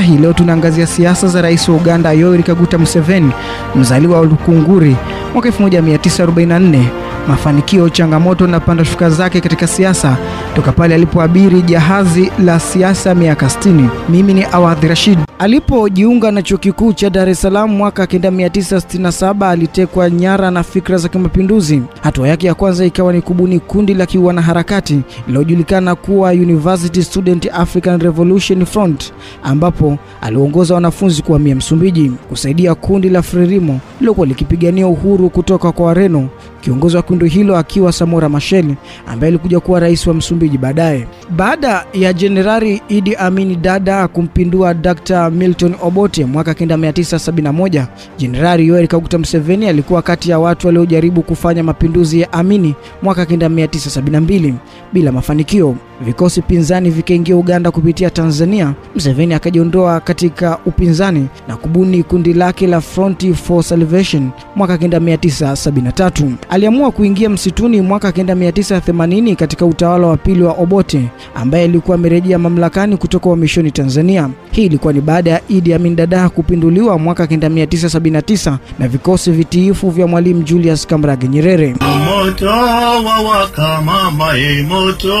Hii leo tunaangazia siasa za rais wa Uganda Yoweri Kaguta Museveni, mzaliwa wa Lukunguri mwaka 1944, mafanikio, changamoto na panda shuka zake katika siasa toka pale alipoabiri jahazi la siasa miaka 60. Mimi ni Awadh Rashid. Alipojiunga na chuo kikuu cha Dar es Salaam mwaka 1967 alitekwa nyara na fikra za kimapinduzi. Hatua yake ya kwanza ikawa ni kubuni kundi la kiwanaharakati lililojulikana kuwa University Student African Revolution Front, ambapo aliongoza wanafunzi kuhamia Msumbiji kusaidia kundi la Frelimo lilokuwa likipigania uhuru kutoka kwa Wareno, kiongozi wa kundi hilo akiwa Samora Machel ambaye alikuja kuwa rais wa Msumbiji baadaye. Baada ya Jenerali Idi Amin Dada kumpindua Dr. Milton Obote mwaka 1971, Jenerali Yoweri Kaguta Museveni alikuwa kati ya watu waliojaribu kufanya mapinduzi ya Amini mwaka 1972 bila mafanikio. Vikosi pinzani vikaingia Uganda kupitia Tanzania. Museveni akajiondoa katika upinzani na kubuni kundi lake la Front for Salvation mwaka 1973. Aliamua kuingia msituni mwaka 1980 katika utawala wa pili wa Obote ambaye alikuwa amerejea mamlakani kutoka uhamishoni Tanzania. Hii ilikuwa ni baada ya Idi Amin Dada kupinduliwa mwaka 1979 na vikosi vitiifu vya Mwalimu Julius Kambarage Nyerere. Moto wawaka mama, e moto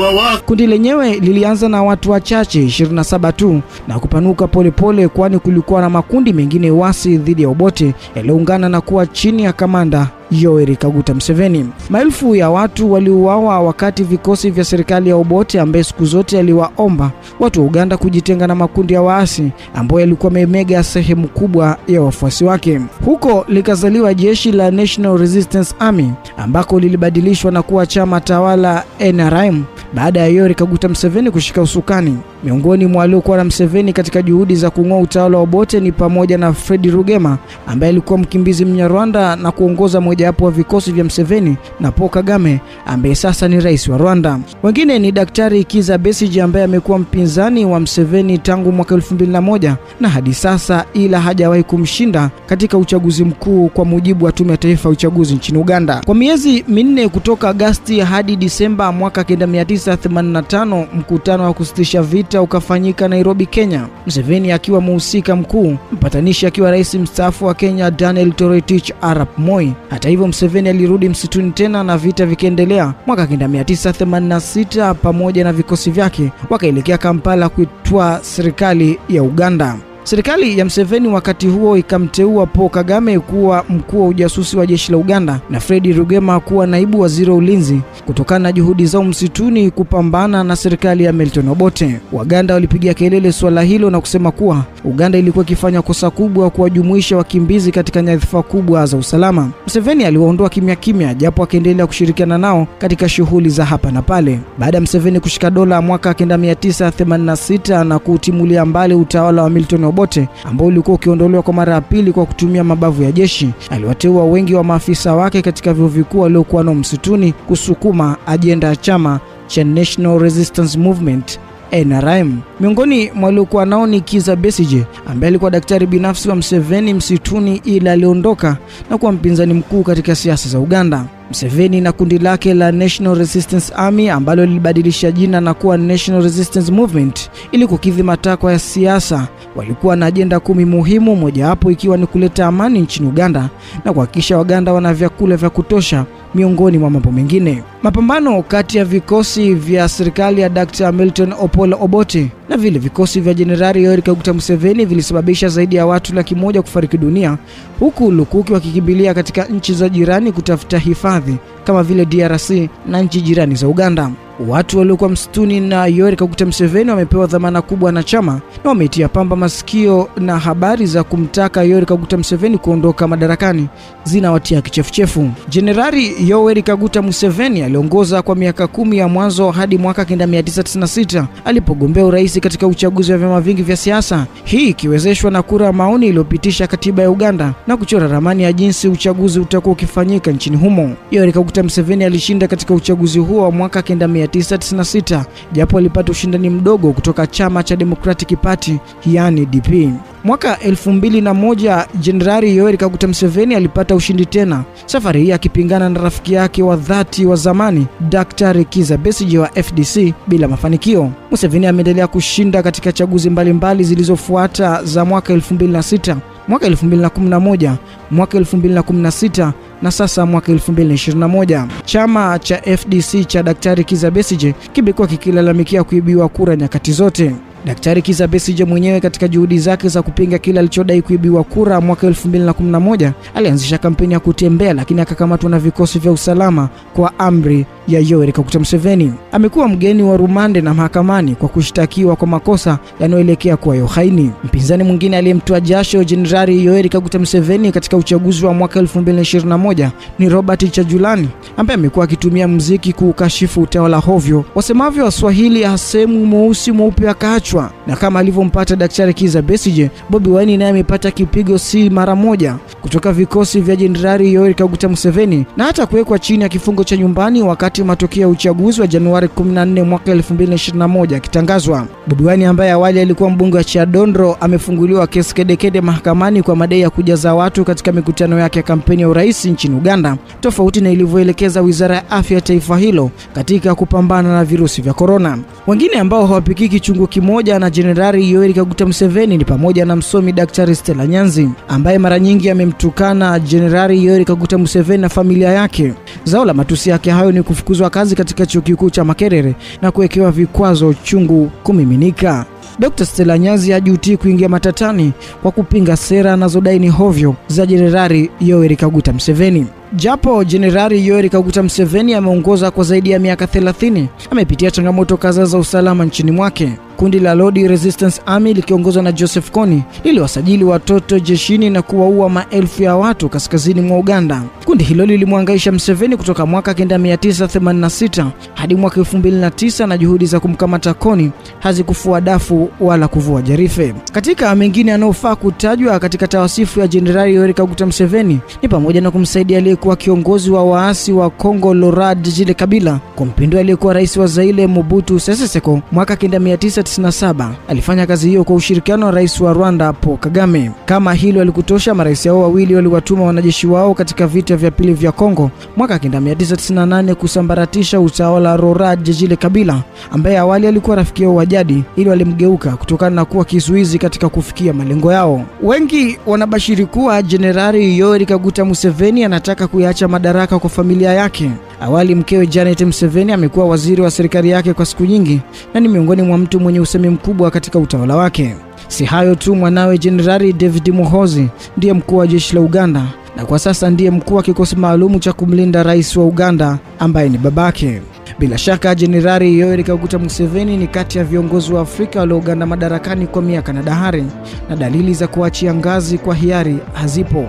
wawaka. Kundi lenyewe lilianza na watu wachache 27 tu na kupanuka polepole, kwani kulikuwa na makundi mengine wasi dhidi ya Obote yaliyoungana na kuwa chini ya kamanda Yoweri Kaguta Museveni. Maelfu ya watu waliuawa wakati vikosi vya serikali ya Obote ambaye siku zote aliwaomba watu wa Uganda kujitenga na makundi ya waasi ambayo yalikuwa memega sehemu kubwa ya wafuasi wake. Huko likazaliwa jeshi la National Resistance Army ambako lilibadilishwa na kuwa chama tawala NRM baada ya Yoweri Kaguta Museveni kushika usukani. Miongoni mwa waliokuwa na Museveni katika juhudi za kung'oa utawala wa Obote ni pamoja na Fred Rugema ambaye alikuwa mkimbizi Mnyarwanda na kuongoza mojawapo wa vikosi vya Mseveni na Paul Kagame ambaye sasa ni rais wa Rwanda. Wengine ni Daktari Kiza Besigye ambaye amekuwa mpinzani wa Mseveni tangu mwaka 2001 na hadi sasa, ila hajawahi kumshinda katika uchaguzi mkuu, kwa mujibu wa Tume ya Taifa ya Uchaguzi nchini Uganda. Kwa miezi minne kutoka Agasti hadi Disemba mwaka 1985 mkutano wa kusitisha vita ukafanyika Nairobi, Kenya, Mseveni akiwa mhusika mkuu, mpatanishi akiwa rais mstaafu wa Kenya Daniel Toroitich arap Moi. Hata hivyo, Museveni alirudi msituni tena na vita vikaendelea. Mwaka 1986 pamoja na vikosi vyake wakaelekea Kampala kuitwa serikali ya Uganda. Serikali ya Mseveni wakati huo ikamteua Paul Kagame kuwa mkuu wa ujasusi wa jeshi la Uganda na Fred Rugema kuwa naibu waziri wa ulinzi kutokana na juhudi zao msituni kupambana na serikali ya Milton Obote. Waganda walipiga kelele suala hilo na kusema kuwa Uganda ilikuwa ikifanya kosa kubwa kuwajumuisha wakimbizi katika nyadhifa kubwa za usalama. Mseveni aliwaondoa kimya kimya, japo akaendelea kushirikiana nao katika shughuli za hapa na pale. Baada ya Mseveni kushika dola mwaka 1986 na kutimulia mbali utawala wa Milton Obote ambao ulikuwa ukiondolewa kwa mara ya pili kwa kutumia mabavu ya jeshi, aliwateua wengi wa maafisa wake katika vyuo vikuu waliokuwa nao msituni kusukuma ajenda ya chama cha National Resistance Movement NRM. Miongoni mwa waliokuwa nao ni Kiza Besije ambaye alikuwa daktari binafsi wa Mseveni msituni, ila aliondoka na kuwa mpinzani mkuu katika siasa za Uganda. Mseveni na kundi lake la National Resistance Army ambalo lilibadilisha jina na kuwa National Resistance Movement ili kukidhi matakwa ya siasa, walikuwa na ajenda kumi muhimu, mojawapo ikiwa ni kuleta amani nchini Uganda na kuhakikisha Waganda wana vyakula vya kutosha, miongoni mwa mambo mengine. Mapambano kati ya vikosi vya serikali ya Dr. Milton Opolo Obote na vile vikosi vya Jenerali Yoweri Kaguta Museveni vilisababisha zaidi ya watu laki moja kufariki dunia, huku lukuki wakikimbilia katika nchi za jirani kutafuta hifadhi kama vile DRC na nchi jirani za Uganda. Watu waliokuwa msituni na Yoweri Kaguta Museveni wamepewa dhamana kubwa na chama na wametia pamba masikio, na habari za kumtaka Yoweri Kaguta Museveni kuondoka madarakani zinawatia kichefuchefu. Jenerali Yoweri Kaguta Museveni aliongoza kwa miaka kumi ya mwanzo hadi mwaka 1996 alipogombea urais katika uchaguzi wa vyama vingi vya siasa, hii ikiwezeshwa na kura ya maoni iliyopitisha katiba ya Uganda na kuchora ramani ya jinsi uchaguzi utakuwa ukifanyika nchini humo. Yoweri Kaguta Museveni alishinda katika uchaguzi huo wa mwaka 1996 japo alipata ushindani mdogo kutoka chama cha Democratic Party yani DP. Mwaka 2001 Jenerali Yoweri Kaguta Museveni alipata ushindi tena, safari hii akipingana na rafiki yake wa dhati wa zamani Daktari Kizza Besigye wa FDC bila mafanikio. Museveni ameendelea kushinda katika chaguzi mbalimbali zilizofuata za mwaka 2006, mwaka 2011, mwaka 2016 na sasa mwaka 2021. Chama cha FDC cha Daktari Kizza Besigye kimekuwa kikilalamikia kuibiwa kura nyakati zote. Daktari Kizza Besigye mwenyewe katika juhudi zake za kupinga kile alichodai kuibiwa kura mwaka 2011 alianzisha kampeni ya kutembea, lakini akakamatwa na vikosi vya usalama kwa amri ya Yoweri Kaguta Museveni. Amekuwa mgeni wa rumande na mahakamani kwa kushtakiwa kwa makosa yanayoelekea kuwa ya uhaini. Mpinzani mwingine aliyemtoa jasho Jenerali Yoweri Kaguta Museveni katika uchaguzi wa mwaka 2021 ni Robert Chajulani ambaye amekuwa akitumia mziki kuukashifu utawala hovyo. Wasemavyo Waswahili, hasemu mweusi mweupe akaachwa. Na kama alivyompata Daktari Kiza Besije, Bobi Wine naye amepata kipigo si mara moja kutoka vikosi vya Jenerali Yoweri Kaguta Museveni na hata kuwekwa chini ya kifungo cha nyumbani wakati matokeo ya uchaguzi wa Januari 14 mwaka 2021 yakitangazwa. Bobi Wine ambaye awali alikuwa mbunge wa Chadondro amefunguliwa kesi kedekede mahakamani kwa madai ya kujaza watu katika mikutano yake ya kampeni ya urais nchini Uganda, tofauti na ilivyoelekeza Wizara ya Afya ya taifa hilo katika kupambana na virusi vya korona. Wengine ambao hawapikii chungu kimoja na Jenerali Yoweri Kaguta Museveni ni pamoja na msomi Daktari Stella Nyanzi ambaye mara nyingi amemtukana Jenerali Yoweri Kaguta Museveni na familia yake. Zao la matusi yake hayo ni kufukuzwa kazi katika chuo kikuu cha Makerere na kuwekewa vikwazo chungu kumiminika. Dr. Stella Nyanzi hajutii kuingia matatani kwa kupinga sera anazodai ni hovyo za Jenerali Yoweri Kaguta Museveni. Japo Jenerali Yoweri Kaguta Museveni ameongoza kwa zaidi ya miaka 30, amepitia changamoto kadhaa za usalama nchini mwake. Kundi la Lord Resistance Army likiongozwa na Joseph Kony liliwasajili watoto jeshini na kuwaua maelfu ya watu kaskazini mwa Uganda. Kundi hilo lilimwangaisha Museveni kutoka mwaka 1986 hadi mwaka 2009 na juhudi za kumkamata Kony hazikufua dafu wala kuvua jarife. Katika mengine yanayofaa kutajwa katika tawasifu ya Jenerali Yoweri Kaguta Museveni ni pamoja na kumsaidia aliyekuwa kiongozi wa waasi wa Kongo Laurent Desire Kabila kumpindua aliyekuwa rais wa Zaire Mobutu Sese Seko mwaka 1997. Alifanya kazi hiyo kwa ushirikiano wa rais wa Rwanda Paul Kagame. Kama hilo alikutosha, marais hao wawili waliwatuma wanajeshi wao katika vita vya pili vya Kongo mwaka 1998 kusambaratisha utawala wa Laurent Desire Kabila ambaye awali alikuwa rafiki yao wa jadi, ili walimgeuka kutokana na kuwa kizuizi katika kufikia malengo yao. Wengi wanabashiri kuwa Jenerali Yoweri Kaguta Museveni anataka kuyaacha madaraka kwa familia yake. Awali mkewe Janet Museveni amekuwa waziri wa serikali yake kwa siku nyingi na ni miongoni mwa mtu mwenye usemi mkubwa katika utawala wake. Si hayo tu, mwanawe Jenerali David Muhoozi ndiye mkuu wa jeshi la Uganda na kwa sasa ndiye mkuu wa kikosi maalumu cha kumlinda rais wa Uganda ambaye ni babake. Bila shaka Jenerali Yoweri Kaguta Museveni ni kati ya viongozi wa Afrika walioganda madarakani kwa miaka na dahari, na dalili za kuachia ngazi kwa hiari hazipo.